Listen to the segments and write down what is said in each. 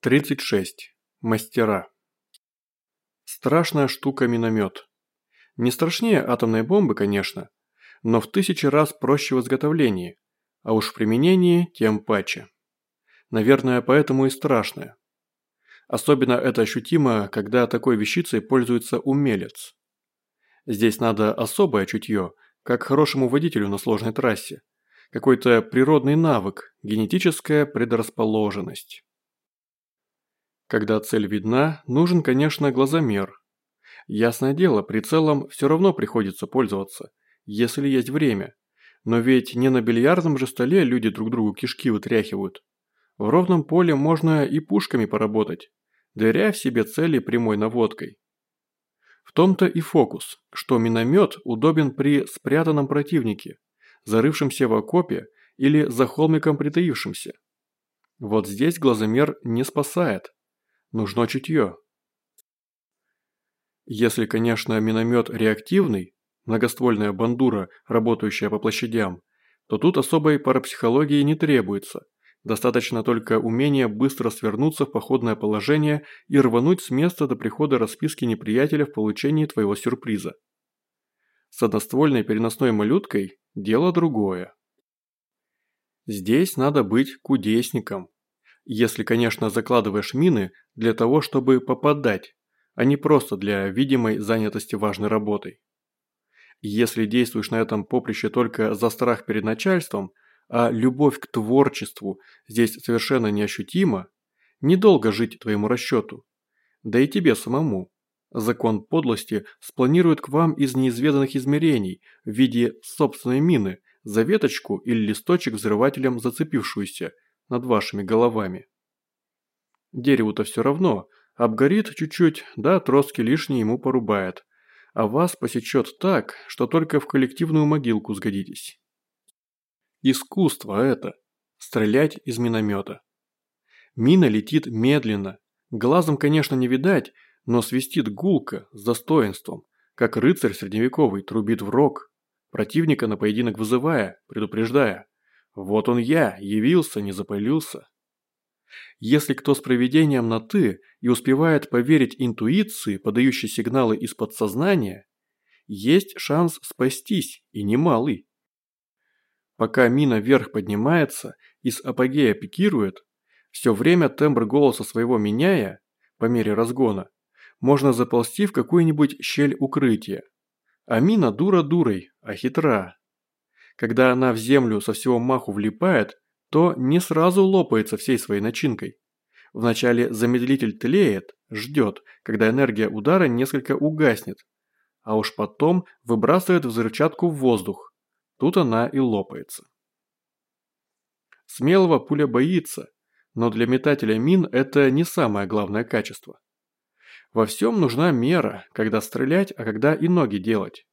36. Мастера. Страшная штука миномет. Не страшнее атомной бомбы, конечно, но в тысячи раз проще в изготовлении, а уж в применении тем паче. Наверное, поэтому и страшная. Особенно это ощутимо, когда такой вещицей пользуется умелец. Здесь надо особое чутье, как хорошему водителю на сложной трассе. Какой-то природный навык, генетическая предрасположенность. Когда цель видна, нужен, конечно, глазомер. Ясное дело, прицелом все равно приходится пользоваться, если есть время. Но ведь не на бильярдном же столе люди друг другу кишки вытряхивают. В ровном поле можно и пушками поработать, дыря в себе цели прямой наводкой. В том-то и фокус, что миномет удобен при спрятанном противнике, зарывшемся в окопе или за холмиком притаившемся. Вот здесь глазомер не спасает, Нужно чутье. Если, конечно, миномет реактивный, многоствольная бандура, работающая по площадям, то тут особой парапсихологии не требуется. Достаточно только умения быстро свернуться в походное положение и рвануть с места до прихода расписки неприятеля в получении твоего сюрприза. С одноствольной переносной малюткой – дело другое. Здесь надо быть кудесником. Если, конечно, закладываешь мины для того, чтобы попадать, а не просто для видимой занятости важной работой. Если действуешь на этом поприще только за страх перед начальством, а любовь к творчеству здесь совершенно неощутима, недолго жить твоему расчету. Да и тебе самому. Закон подлости спланирует к вам из неизведанных измерений в виде собственной мины, за веточку или листочек взрывателем зацепившуюся – над вашими головами. Дереву-то все равно, обгорит чуть-чуть, да отростки лишние ему порубает, а вас посечет так, что только в коллективную могилку сгодитесь. Искусство это – стрелять из миномета. Мина летит медленно, глазом, конечно, не видать, но свистит гулко, с достоинством, как рыцарь средневековый трубит в рог, противника на поединок вызывая, предупреждая. Вот он я, явился, не запылился. Если кто с проведением на «ты» и успевает поверить интуиции, подающей сигналы из подсознания, есть шанс спастись, и немалый. Пока мина вверх поднимается и с апогея пикирует, все время тембр голоса своего меняя, по мере разгона, можно заползти в какую-нибудь щель укрытия. А мина дура дурой, а хитра. Когда она в землю со всего маху влипает, то не сразу лопается всей своей начинкой. Вначале замедлитель тлеет, ждет, когда энергия удара несколько угаснет, а уж потом выбрасывает взрывчатку в воздух. Тут она и лопается. Смелого пуля боится, но для метателя мин это не самое главное качество. Во всем нужна мера, когда стрелять, а когда и ноги делать.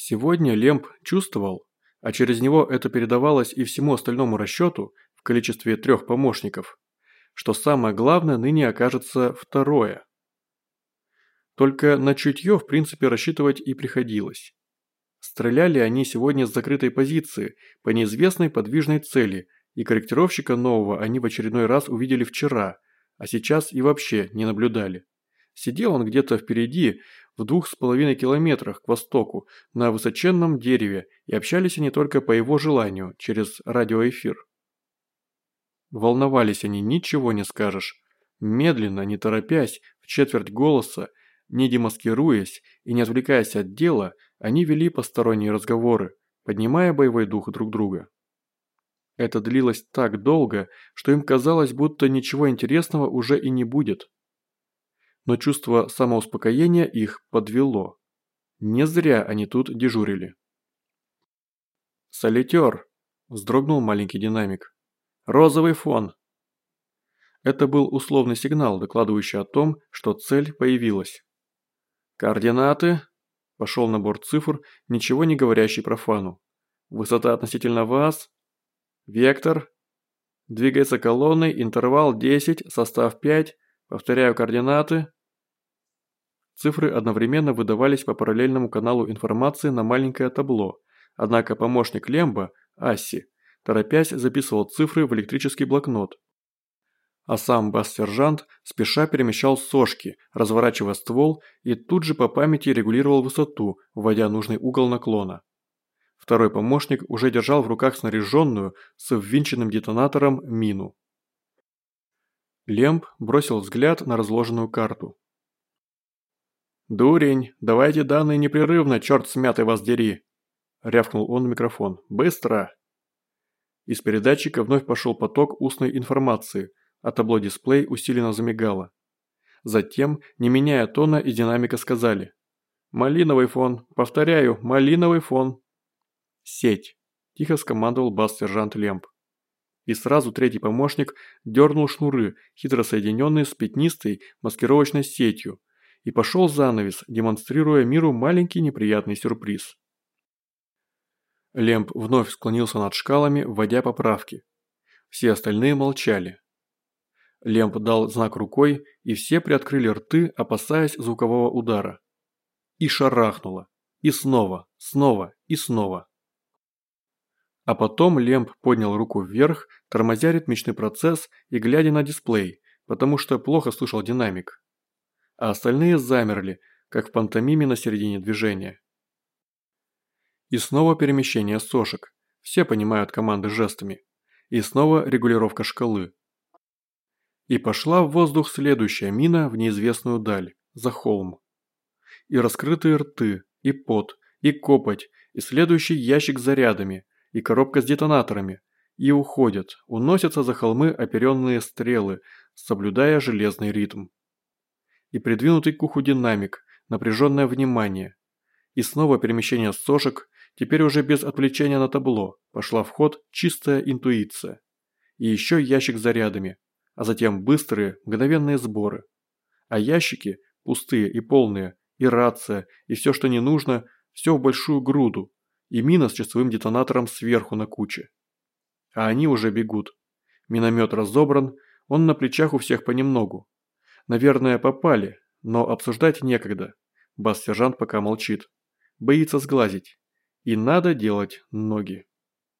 Сегодня Лемп чувствовал, а через него это передавалось и всему остальному расчету в количестве трех помощников, что самое главное ныне окажется второе. Только на чутье в принципе рассчитывать и приходилось. Стреляли они сегодня с закрытой позиции, по неизвестной подвижной цели, и корректировщика нового они в очередной раз увидели вчера, а сейчас и вообще не наблюдали. Сидел он где-то впереди, в двух с половиной километрах к востоку, на высоченном дереве, и общались они только по его желанию, через радиоэфир. Волновались они, ничего не скажешь. Медленно, не торопясь, в четверть голоса, не демаскируясь и не отвлекаясь от дела, они вели посторонние разговоры, поднимая боевой дух друг друга. Это длилось так долго, что им казалось, будто ничего интересного уже и не будет но чувство самоуспокоения их подвело. Не зря они тут дежурили. «Солитер!» – вздрогнул маленький динамик. «Розовый фон!» Это был условный сигнал, докладывающий о том, что цель появилась. «Координаты?» – пошел набор цифр, ничего не говорящий профану. «Высота относительно вас?» «Вектор?» «Двигается колонной, интервал 10, состав 5, повторяю координаты?» Цифры одновременно выдавались по параллельному каналу информации на маленькое табло, однако помощник Лемба, Асси, торопясь записывал цифры в электрический блокнот. А сам бас-сержант спеша перемещал сошки, разворачивая ствол и тут же по памяти регулировал высоту, вводя нужный угол наклона. Второй помощник уже держал в руках снаряженную с ввинченным детонатором мину. Лемб бросил взгляд на разложенную карту. «Дурень, давайте данные непрерывно, черт смятый вас дери!» – рявкнул он в микрофон. «Быстро!» Из передатчика вновь пошел поток устной информации, а табло дисплей усиленно замигало. Затем, не меняя тона и динамика сказали. «Малиновый фон, повторяю, малиновый фон!» «Сеть!» – тихо скомандовал бас-сержант Лемб. И сразу третий помощник дернул шнуры, хитро соединенные с пятнистой маскировочной сетью, и пошел занавес, демонстрируя миру маленький неприятный сюрприз. Лемб вновь склонился над шкалами, вводя поправки. Все остальные молчали. Лемб дал знак рукой, и все приоткрыли рты, опасаясь звукового удара. И шарахнуло. И снова, снова и снова. А потом Лемб поднял руку вверх, тормозя ритмичный процесс и глядя на дисплей, потому что плохо слышал динамик. А остальные замерли, как в пантомиме на середине движения. И снова перемещение сошек. Все понимают команды жестами. И снова регулировка шкалы. И пошла в воздух следующая мина в неизвестную даль, за холм. И раскрытые рты, и пот, и копоть, и следующий ящик с зарядами, и коробка с детонаторами, и уходят, уносятся за холмы оперенные стрелы, соблюдая железный ритм. И придвинутый к уху динамик, напряженное внимание. И снова перемещение сошек, теперь уже без отвлечения на табло, пошла в ход чистая интуиция. И еще ящик с зарядами, а затем быстрые, мгновенные сборы. А ящики, пустые и полные, и рация, и все, что не нужно, все в большую груду, и мина с часовым детонатором сверху на куче. А они уже бегут. Миномет разобран, он на плечах у всех понемногу. Наверное, попали, но обсуждать некогда. Бас-сержант пока молчит. Боится сглазить. И надо делать ноги.